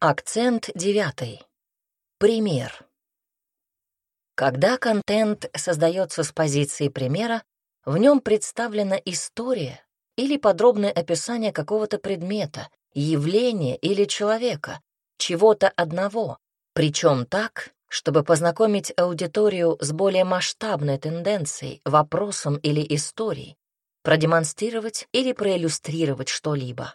Акцент девятый. Пример. Когда контент создается с позиции примера, в нем представлена история или подробное описание какого-то предмета, явления или человека, чего-то одного, причем так, чтобы познакомить аудиторию с более масштабной тенденцией, вопросом или историей, продемонстрировать или проиллюстрировать что-либо.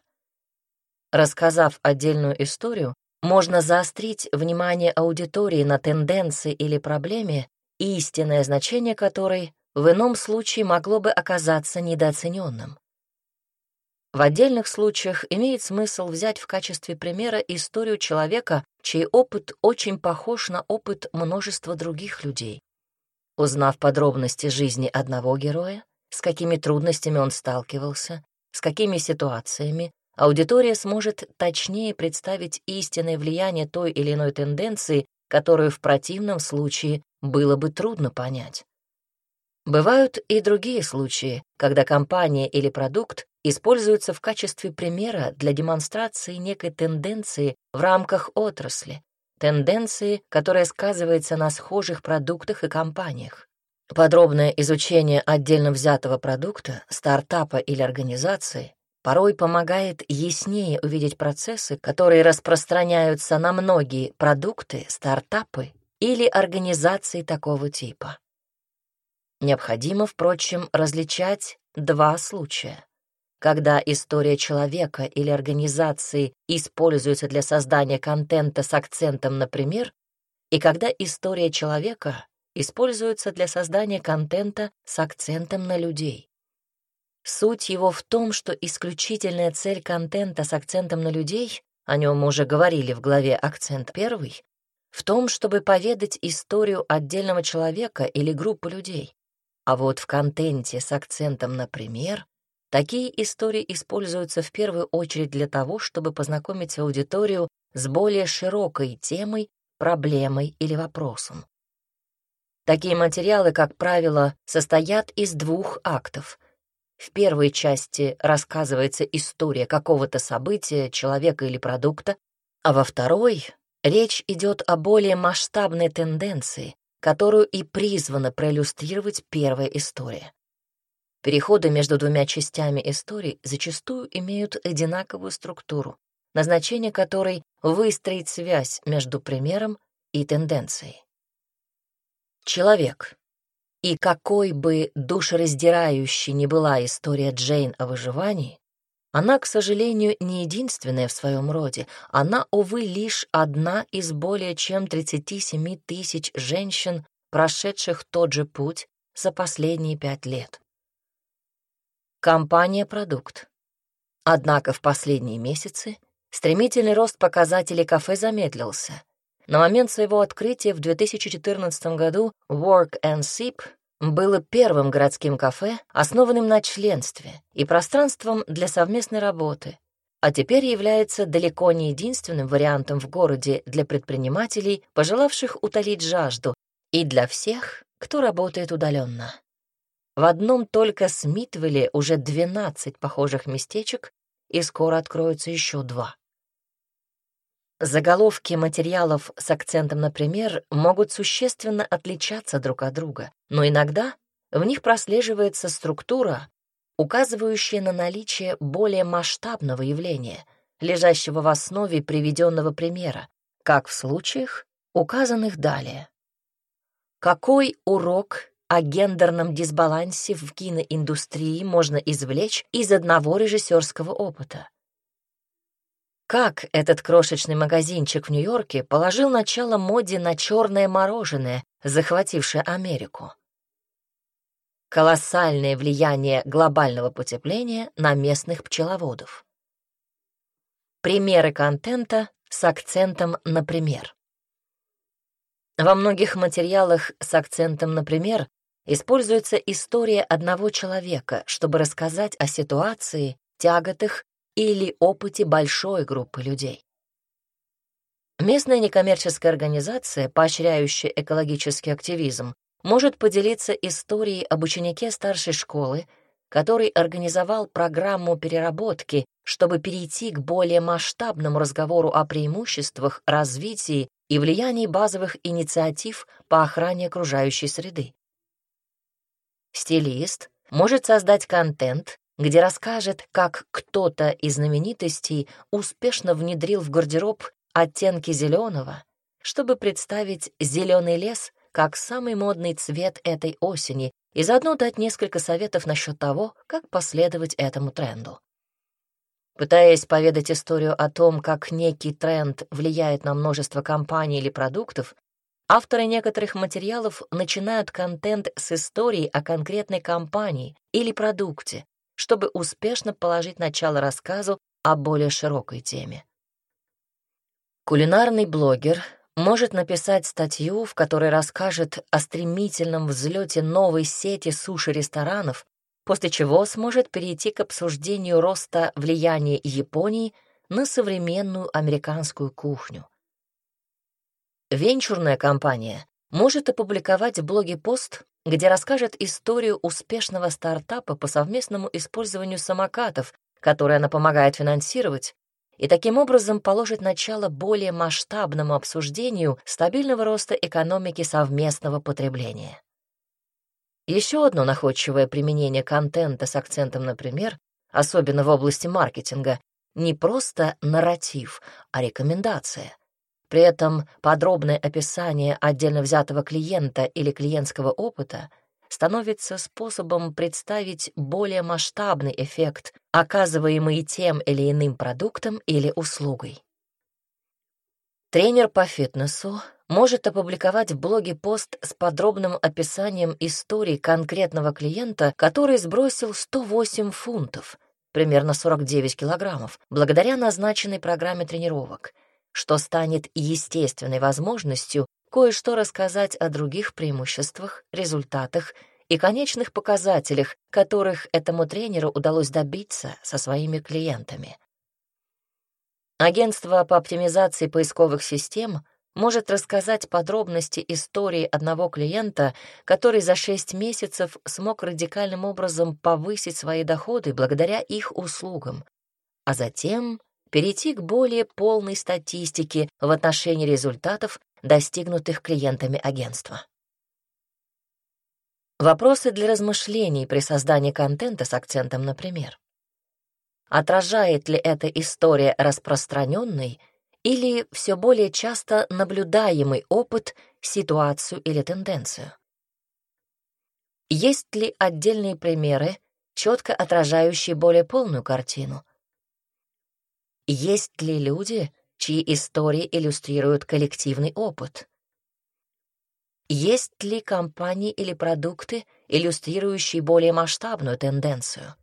Рассказав отдельную историю, можно заострить внимание аудитории на тенденции или проблеме, истинное значение которой в ином случае могло бы оказаться недооцененным. В отдельных случаях имеет смысл взять в качестве примера историю человека, чей опыт очень похож на опыт множества других людей. Узнав подробности жизни одного героя, с какими трудностями он сталкивался, с какими ситуациями, аудитория сможет точнее представить истинное влияние той или иной тенденции, которую в противном случае было бы трудно понять. Бывают и другие случаи, когда компания или продукт используются в качестве примера для демонстрации некой тенденции в рамках отрасли, тенденции, которая сказывается на схожих продуктах и компаниях. Подробное изучение отдельно взятого продукта, стартапа или организации порой помогает яснее увидеть процессы, которые распространяются на многие продукты, стартапы или организации такого типа. Необходимо, впрочем, различать два случая. Когда история человека или организации используется для создания контента с акцентом на пример, и когда история человека используется для создания контента с акцентом на людей. Суть его в том, что исключительная цель контента с акцентом на людей, о нем мы уже говорили в главе «Акцент первый», в том, чтобы поведать историю отдельного человека или группы людей. А вот в контенте с акцентом на пример такие истории используются в первую очередь для того, чтобы познакомить аудиторию с более широкой темой, проблемой или вопросом. Такие материалы, как правило, состоят из двух актов. В первой части рассказывается история какого-то события, человека или продукта, а во второй речь идет о более масштабной тенденции, которую и призвана проиллюстрировать первая история. Переходы между двумя частями истории зачастую имеют одинаковую структуру, назначение которой — выстроить связь между примером и тенденцией. Человек. И какой бы душераздирающей ни была история Джейн о выживании, она, к сожалению, не единственная в своем роде. Она, увы, лишь одна из более чем 37 тысяч женщин, прошедших тот же путь за последние пять лет. Компания «Продукт». Однако в последние месяцы стремительный рост показателей кафе замедлился. На момент своего открытия в 2014 году Work and Sip было первым городским кафе, основанным на членстве и пространством для совместной работы, а теперь является далеко не единственным вариантом в городе для предпринимателей, пожелавших утолить жажду, и для всех, кто работает удаленно. В одном только Смитвилле уже 12 похожих местечек, и скоро откроются еще два. Заголовки материалов с акцентом например, могут существенно отличаться друг от друга, но иногда в них прослеживается структура, указывающая на наличие более масштабного явления, лежащего в основе приведенного примера, как в случаях, указанных далее. Какой урок о гендерном дисбалансе в киноиндустрии можно извлечь из одного режиссерского опыта? Как этот крошечный магазинчик в Нью-Йорке положил начало моде на черное мороженое, захватившее Америку? Колоссальное влияние глобального потепления на местных пчеловодов. Примеры контента с акцентом на пример. Во многих материалах с акцентом на пример используется история одного человека, чтобы рассказать о ситуации, тяготах или опыте большой группы людей. Местная некоммерческая организация, поощряющая экологический активизм, может поделиться историей об ученике старшей школы, который организовал программу переработки чтобы перейти к более масштабному разговору о преимуществах, развитии и влиянии базовых инициатив по охране окружающей среды. Стилист может создать контент, где расскажет, как кто-то из знаменитостей успешно внедрил в гардероб оттенки зеленого, чтобы представить зеленый лес как самый модный цвет этой осени и заодно дать несколько советов насчет того, как последовать этому тренду. Пытаясь поведать историю о том, как некий тренд влияет на множество компаний или продуктов, авторы некоторых материалов начинают контент с истории о конкретной компании или продукте, чтобы успешно положить начало рассказу о более широкой теме. Кулинарный блогер может написать статью, в которой расскажет о стремительном взлете новой сети суши-ресторанов, после чего сможет перейти к обсуждению роста влияния Японии на современную американскую кухню. Венчурная компания может опубликовать в блоге пост, где расскажет историю успешного стартапа по совместному использованию самокатов, который она помогает финансировать, и таким образом положит начало более масштабному обсуждению стабильного роста экономики совместного потребления. Еще одно находчивое применение контента с акцентом например, особенно в области маркетинга, не просто нарратив, а рекомендация. При этом подробное описание отдельно взятого клиента или клиентского опыта становится способом представить более масштабный эффект, оказываемый тем или иным продуктом или услугой. Тренер по фитнесу может опубликовать в блоге пост с подробным описанием истории конкретного клиента, который сбросил 108 фунтов, примерно 49 килограммов, благодаря назначенной программе тренировок, что станет естественной возможностью кое-что рассказать о других преимуществах, результатах и конечных показателях, которых этому тренеру удалось добиться со своими клиентами. Агентство по оптимизации поисковых систем может рассказать подробности истории одного клиента, который за шесть месяцев смог радикальным образом повысить свои доходы благодаря их услугам, а затем перейти к более полной статистике в отношении результатов, достигнутых клиентами агентства. Вопросы для размышлений при создании контента с акцентом, например. Отражает ли эта история распространенный или все более часто наблюдаемый опыт, ситуацию или тенденцию? Есть ли отдельные примеры, четко отражающие более полную картину? Есть ли люди, чьи истории иллюстрируют коллективный опыт? Есть ли компании или продукты, иллюстрирующие более масштабную тенденцию?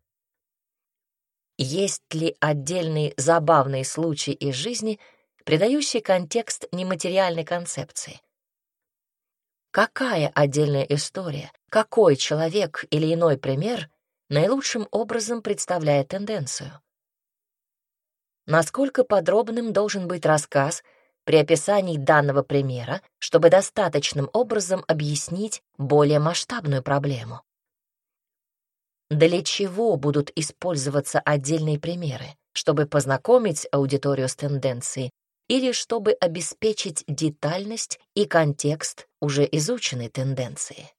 Есть ли отдельные забавные случаи из жизни, придающие контекст нематериальной концепции? Какая отдельная история, какой человек или иной пример наилучшим образом представляет тенденцию? Насколько подробным должен быть рассказ — при описании данного примера, чтобы достаточным образом объяснить более масштабную проблему. Для чего будут использоваться отдельные примеры? Чтобы познакомить аудиторию с тенденцией или чтобы обеспечить детальность и контекст уже изученной тенденции?